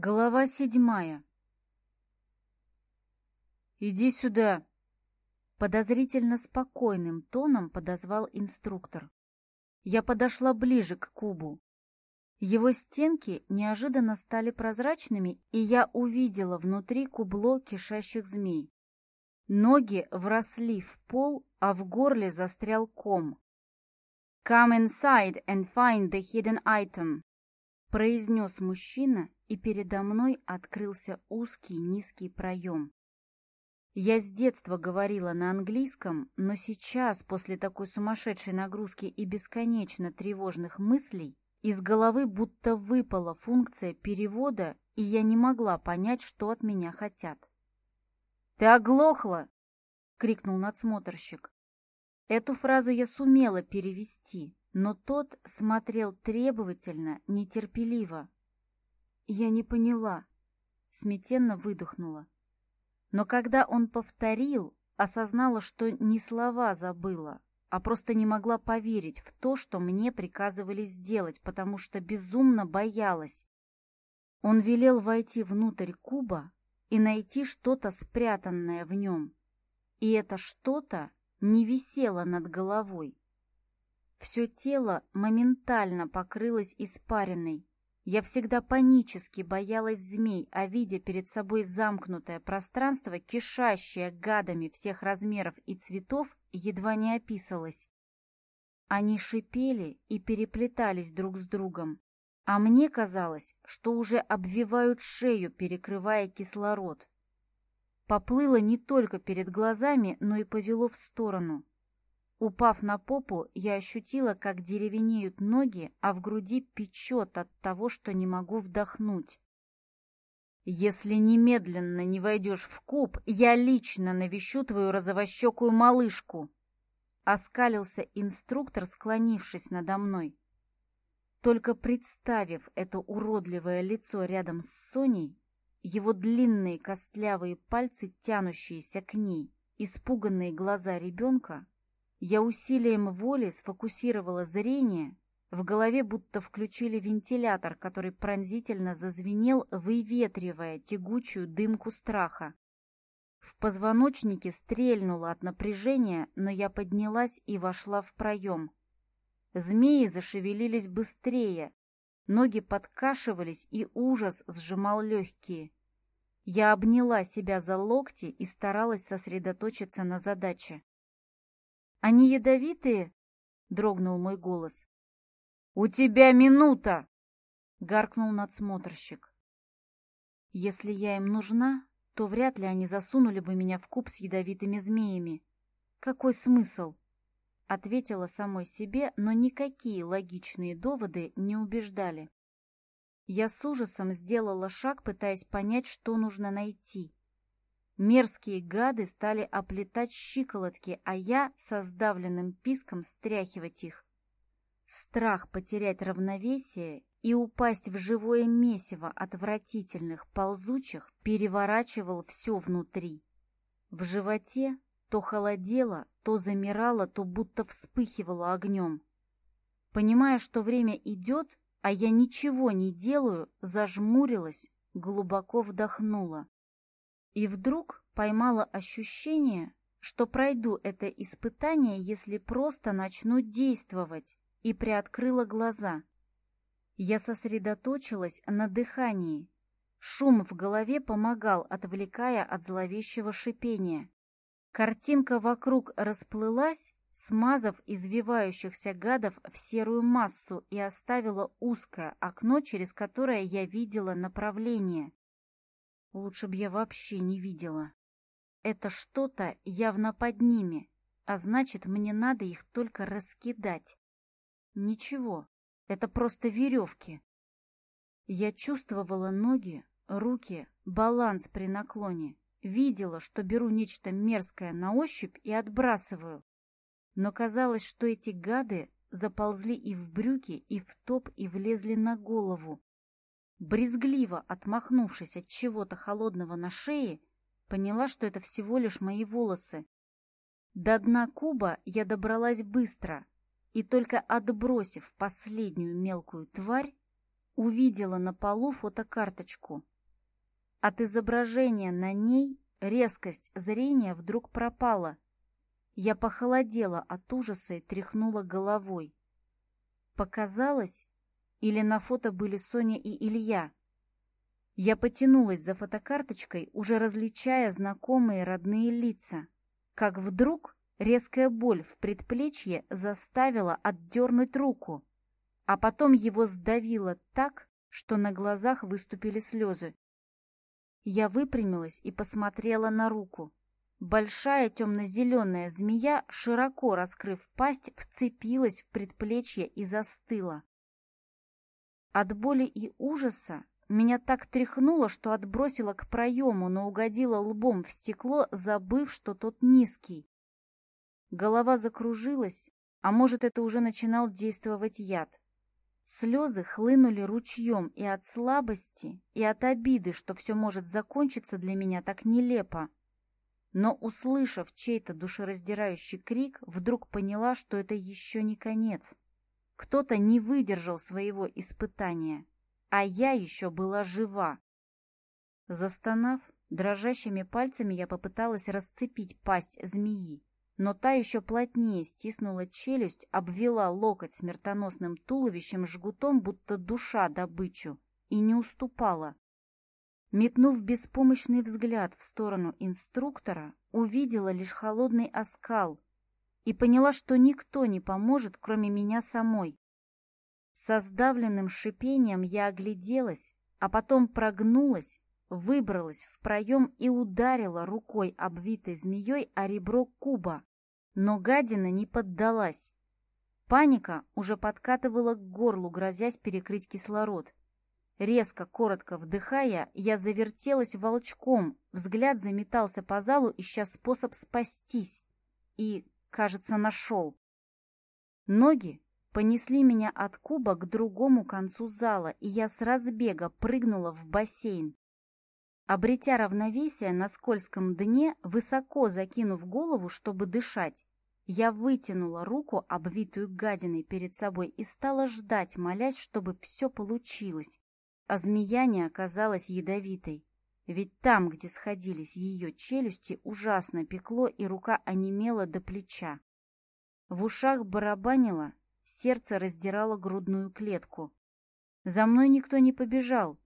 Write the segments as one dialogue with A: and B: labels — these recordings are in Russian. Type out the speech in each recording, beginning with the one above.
A: Глава седьмая. «Иди сюда!» Подозрительно спокойным тоном подозвал инструктор. Я подошла ближе к кубу. Его стенки неожиданно стали прозрачными, и я увидела внутри кубло кишащих змей. Ноги вросли в пол, а в горле застрял ком. «Come inside and find the hidden item!» произнес мужчина, и передо мной открылся узкий низкий проем. Я с детства говорила на английском, но сейчас, после такой сумасшедшей нагрузки и бесконечно тревожных мыслей, из головы будто выпала функция перевода, и я не могла понять, что от меня хотят. «Ты оглохла!» — крикнул надсмотрщик. Эту фразу я сумела перевести, но тот смотрел требовательно, нетерпеливо. «Я не поняла», — смятенно выдохнула. Но когда он повторил, осознала, что не слова забыла, а просто не могла поверить в то, что мне приказывали сделать, потому что безумно боялась. Он велел войти внутрь куба и найти что-то спрятанное в нем. И это что-то не висело над головой, все тело моментально покрылось испариной. Я всегда панически боялась змей, а видя перед собой замкнутое пространство, кишащее гадами всех размеров и цветов, едва не описалась. Они шипели и переплетались друг с другом, а мне казалось, что уже обвивают шею, перекрывая кислород. Поплыло не только перед глазами, но и повело в сторону. Упав на попу, я ощутила, как деревенеют ноги, а в груди печет от того, что не могу вдохнуть. «Если немедленно не войдешь в куб, я лично навещу твою розовощекую малышку!» Оскалился инструктор, склонившись надо мной. Только представив это уродливое лицо рядом с Соней, его длинные костлявые пальцы, тянущиеся к ней, испуганные глаза ребенка, я усилием воли сфокусировала зрение. В голове будто включили вентилятор, который пронзительно зазвенел, выветривая тягучую дымку страха. В позвоночнике стрельнуло от напряжения, но я поднялась и вошла в проем. Змеи зашевелились быстрее, ноги подкашивались, и ужас сжимал легкие. Я обняла себя за локти и старалась сосредоточиться на задаче. Они ядовитые?» — дрогнул мой голос. «У тебя минута!» — гаркнул надсмотрщик. «Если я им нужна, то вряд ли они засунули бы меня в куб с ядовитыми змеями. Какой смысл?» Ответила самой себе, но никакие логичные доводы не убеждали. Я с ужасом сделала шаг, пытаясь понять, что нужно найти. Мерзкие гады стали оплетать щиколотки, а я со сдавленным писком стряхивать их. Страх потерять равновесие и упасть в живое месиво отвратительных ползучих переворачивал все внутри. В животе то холодело, то замирало, то будто вспыхивало огнем. Понимая, что время идет, а я ничего не делаю, зажмурилась, глубоко вдохнула. И вдруг поймала ощущение, что пройду это испытание, если просто начну действовать, и приоткрыла глаза. Я сосредоточилась на дыхании. Шум в голове помогал, отвлекая от зловещего шипения. Картинка вокруг расплылась, смазав извивающихся гадов в серую массу и оставила узкое окно, через которое я видела направление. Лучше б я вообще не видела. Это что-то явно под ними, а значит, мне надо их только раскидать. Ничего, это просто веревки. Я чувствовала ноги, руки, баланс при наклоне. Видела, что беру нечто мерзкое на ощупь и отбрасываю. Но казалось, что эти гады заползли и в брюки, и в топ, и влезли на голову брезгливо отмахнувшись от чего-то холодного на шее, поняла, что это всего лишь мои волосы. До дна куба я добралась быстро, и только отбросив последнюю мелкую тварь, увидела на полу фотокарточку. От изображения на ней резкость зрения вдруг пропала. Я похолодела от ужаса и тряхнула головой. Показалось, или на фото были Соня и Илья. Я потянулась за фотокарточкой, уже различая знакомые родные лица. Как вдруг резкая боль в предплечье заставила отдернуть руку, а потом его сдавило так, что на глазах выступили слезы. Я выпрямилась и посмотрела на руку. Большая темно-зеленая змея, широко раскрыв пасть, вцепилась в предплечье и застыла. От боли и ужаса меня так тряхнуло, что отбросило к проему, но угодило лбом в стекло, забыв, что тот низкий. Голова закружилась, а может, это уже начинал действовать яд. Слезы хлынули ручьем и от слабости, и от обиды, что все может закончиться для меня так нелепо. Но, услышав чей-то душераздирающий крик, вдруг поняла, что это еще не конец. Кто-то не выдержал своего испытания, а я еще была жива. Застонав, дрожащими пальцами я попыталась расцепить пасть змеи, но та еще плотнее стиснула челюсть, обвела локоть смертоносным туловищем жгутом, будто душа добычу, и не уступала. Метнув беспомощный взгляд в сторону инструктора, увидела лишь холодный оскал, и поняла, что никто не поможет, кроме меня самой. Со сдавленным шипением я огляделась, а потом прогнулась, выбралась в проем и ударила рукой, обвитой змеей, о ребро куба. Но гадина не поддалась. Паника уже подкатывала к горлу, грозясь перекрыть кислород. Резко, коротко вдыхая, я завертелась волчком, взгляд заметался по залу, ища способ спастись. И кажется, нашел. Ноги понесли меня от куба к другому концу зала, и я с разбега прыгнула в бассейн. Обретя равновесие на скользком дне, высоко закинув голову, чтобы дышать, я вытянула руку, обвитую гадиной перед собой, и стала ждать, молясь, чтобы все получилось. А змея не оказалась ядовитой. Ведь там, где сходились ее челюсти, ужасно пекло, и рука онемела до плеча. В ушах барабанило, сердце раздирало грудную клетку. За мной никто не побежал,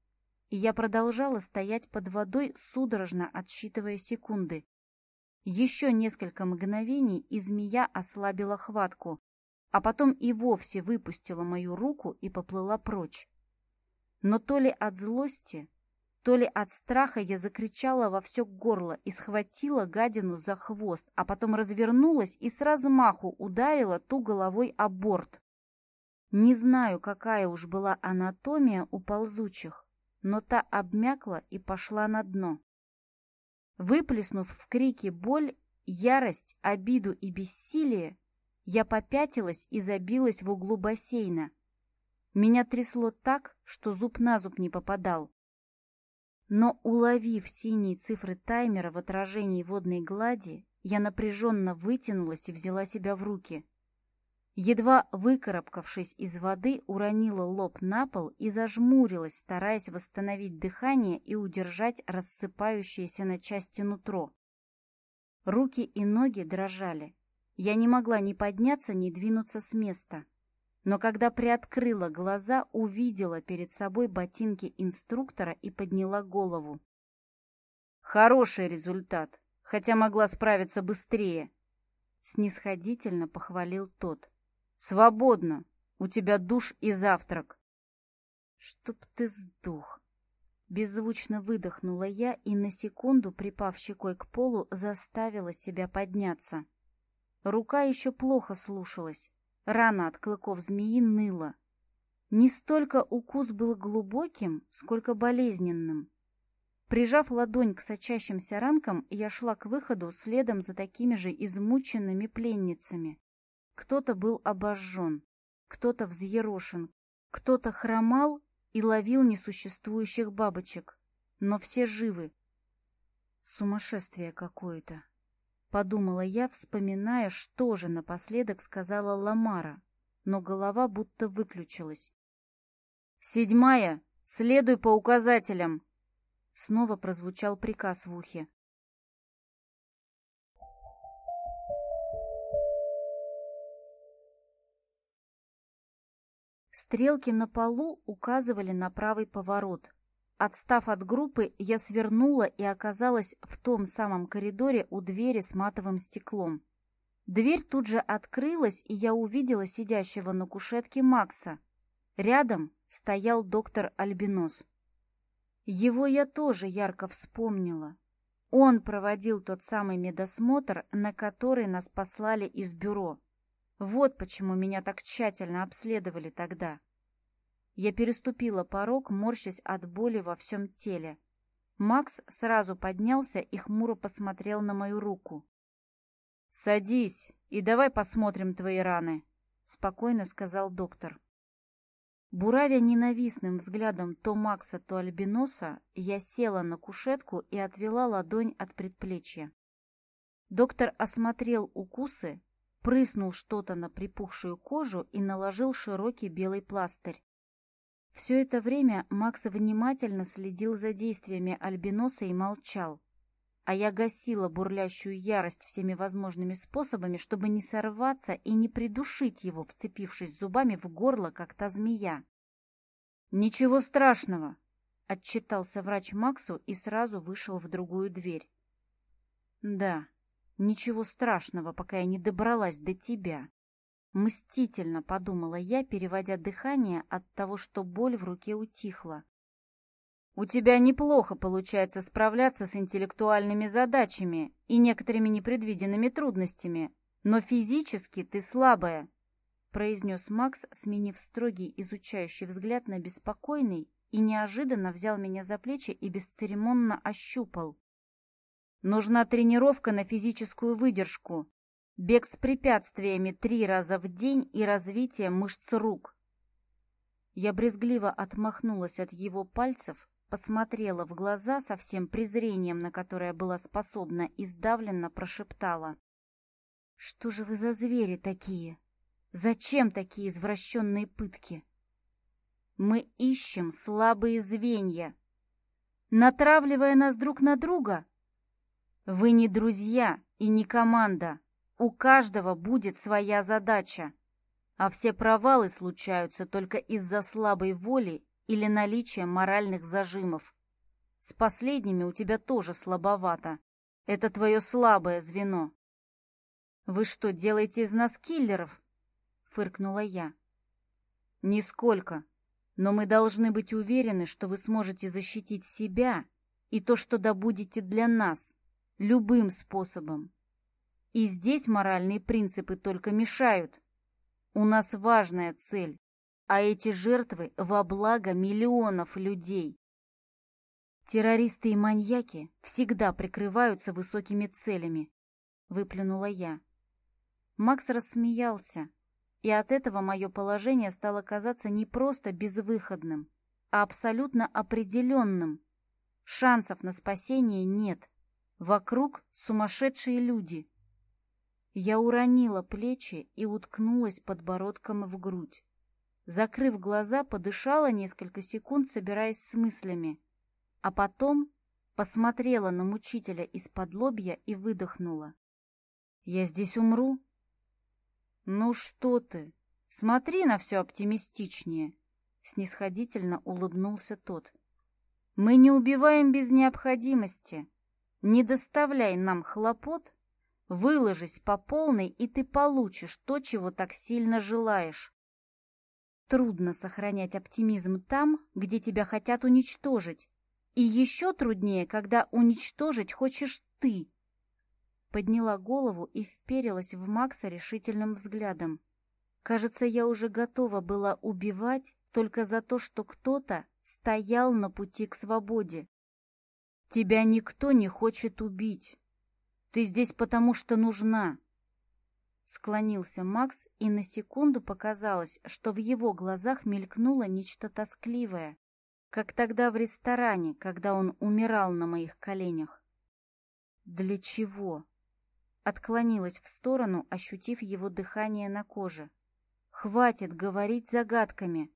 A: и я продолжала стоять под водой, судорожно отсчитывая секунды. Еще несколько мгновений, и змея ослабила хватку, а потом и вовсе выпустила мою руку и поплыла прочь. Но то ли от злости, то ли от страха я закричала во все горло и схватила гадину за хвост, а потом развернулась и с размаху ударила ту головой о борт. Не знаю, какая уж была анатомия у ползучих, но та обмякла и пошла на дно. Выплеснув в крике боль, ярость, обиду и бессилие, я попятилась и забилась в углу бассейна. Меня трясло так, что зуб на зуб не попадал. Но уловив синие цифры таймера в отражении водной глади, я напряженно вытянулась и взяла себя в руки. Едва выкарабкавшись из воды, уронила лоб на пол и зажмурилась, стараясь восстановить дыхание и удержать рассыпающееся на части нутро. Руки и ноги дрожали. Я не могла ни подняться, ни двинуться с места. Но когда приоткрыла глаза, увидела перед собой ботинки инструктора и подняла голову. «Хороший результат, хотя могла справиться быстрее», — снисходительно похвалил тот. «Свободно! У тебя душ и завтрак!» «Чтоб ты сдох!» Беззвучно выдохнула я и на секунду, припав щекой к полу, заставила себя подняться. Рука еще плохо слушалась, Рана от клыков змеи ныла. Не столько укус был глубоким, сколько болезненным. Прижав ладонь к сочащимся ранкам, я шла к выходу следом за такими же измученными пленницами. Кто-то был обожжен, кто-то взъерошен, кто-то хромал и ловил несуществующих бабочек. Но все живы. Сумасшествие какое-то. Подумала я, вспоминая, что же напоследок сказала Ламара, но голова будто выключилась. «Седьмая! Следуй по указателям!» Снова прозвучал приказ в ухе. Стрелки на полу указывали на правый поворот, Отстав от группы, я свернула и оказалась в том самом коридоре у двери с матовым стеклом. Дверь тут же открылась, и я увидела сидящего на кушетке Макса. Рядом стоял доктор Альбинос. Его я тоже ярко вспомнила. Он проводил тот самый медосмотр, на который нас послали из бюро. Вот почему меня так тщательно обследовали тогда. Я переступила порог, морщась от боли во всем теле. Макс сразу поднялся и хмуро посмотрел на мою руку. «Садись и давай посмотрим твои раны», — спокойно сказал доктор. Буравя ненавистным взглядом то Макса, то Альбиноса, я села на кушетку и отвела ладонь от предплечья. Доктор осмотрел укусы, прыснул что-то на припухшую кожу и наложил широкий белый пластырь. Все это время Макс внимательно следил за действиями Альбиноса и молчал. А я гасила бурлящую ярость всеми возможными способами, чтобы не сорваться и не придушить его, вцепившись зубами в горло, как та змея. «Ничего страшного!» — отчитался врач Максу и сразу вышел в другую дверь. «Да, ничего страшного, пока я не добралась до тебя!» Мстительно подумала я, переводя дыхание от того, что боль в руке утихла. «У тебя неплохо получается справляться с интеллектуальными задачами и некоторыми непредвиденными трудностями, но физически ты слабая», — произнес Макс, сменив строгий изучающий взгляд на беспокойный и неожиданно взял меня за плечи и бесцеремонно ощупал. «Нужна тренировка на физическую выдержку, Бег с препятствиями три раза в день и развитие мышц рук. Я брезгливо отмахнулась от его пальцев, посмотрела в глаза со всем презрением, на которое была способна, и сдавленно прошептала. «Что же вы за звери такие? Зачем такие извращенные пытки? Мы ищем слабые звенья. Натравливая нас друг на друга, вы не друзья и не команда». У каждого будет своя задача, а все провалы случаются только из-за слабой воли или наличия моральных зажимов. С последними у тебя тоже слабовато. Это твое слабое звено. «Вы что, делаете из нас киллеров?» — фыркнула я. «Нисколько. Но мы должны быть уверены, что вы сможете защитить себя и то, что добудете для нас, любым способом. И здесь моральные принципы только мешают. У нас важная цель, а эти жертвы во благо миллионов людей. Террористы и маньяки всегда прикрываются высокими целями, выплюнула я. Макс рассмеялся, и от этого мое положение стало казаться не просто безвыходным, а абсолютно определенным. Шансов на спасение нет. Вокруг сумасшедшие люди. Я уронила плечи и уткнулась подбородком в грудь. Закрыв глаза, подышала несколько секунд, собираясь с мыслями, а потом посмотрела на мучителя из-под лобья и выдохнула. «Я здесь умру?» «Ну что ты? Смотри на все оптимистичнее!» Снисходительно улыбнулся тот. «Мы не убиваем без необходимости. Не доставляй нам хлопот Выложись по полной, и ты получишь то, чего так сильно желаешь. Трудно сохранять оптимизм там, где тебя хотят уничтожить. И еще труднее, когда уничтожить хочешь ты. Подняла голову и вперилась в Макса решительным взглядом. Кажется, я уже готова была убивать только за то, что кто-то стоял на пути к свободе. Тебя никто не хочет убить. Ты здесь потому, что нужна!» Склонился Макс, и на секунду показалось, что в его глазах мелькнуло нечто тоскливое, как тогда в ресторане, когда он умирал на моих коленях. «Для чего?» Отклонилась в сторону, ощутив его дыхание на коже. «Хватит говорить загадками!»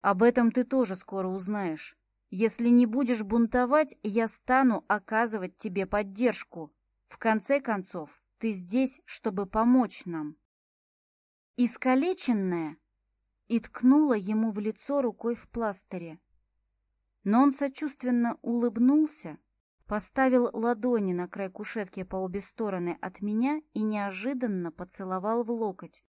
A: «Об этом ты тоже скоро узнаешь. Если не будешь бунтовать, я стану оказывать тебе поддержку!» В конце концов, ты здесь, чтобы помочь нам. Искалеченная и ткнула ему в лицо рукой в пластыре. Но он сочувственно улыбнулся, поставил ладони на край кушетки по обе стороны от меня и неожиданно поцеловал в локоть.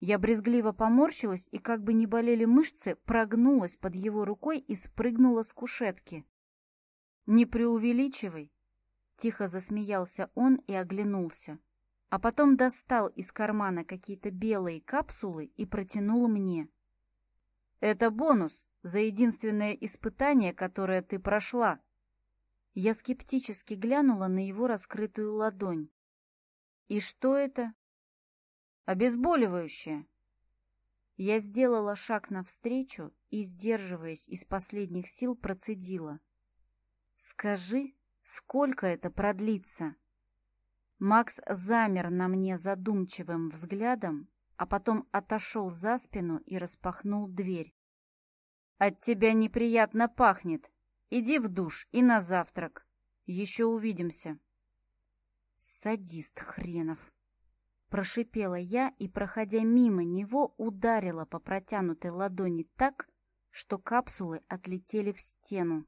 A: Я брезгливо поморщилась и, как бы не болели мышцы, прогнулась под его рукой и спрыгнула с кушетки. «Не преувеличивай», Тихо засмеялся он и оглянулся. А потом достал из кармана какие-то белые капсулы и протянул мне. «Это бонус за единственное испытание, которое ты прошла». Я скептически глянула на его раскрытую ладонь. «И что это?» «Обезболивающее», я сделала шаг навстречу и, сдерживаясь из последних сил, процедила. «Скажи, Сколько это продлится? Макс замер на мне задумчивым взглядом, а потом отошел за спину и распахнул дверь. «От тебя неприятно пахнет. Иди в душ и на завтрак. Еще увидимся». «Садист хренов!» Прошипела я и, проходя мимо него, ударила по протянутой ладони так, что капсулы отлетели в стену.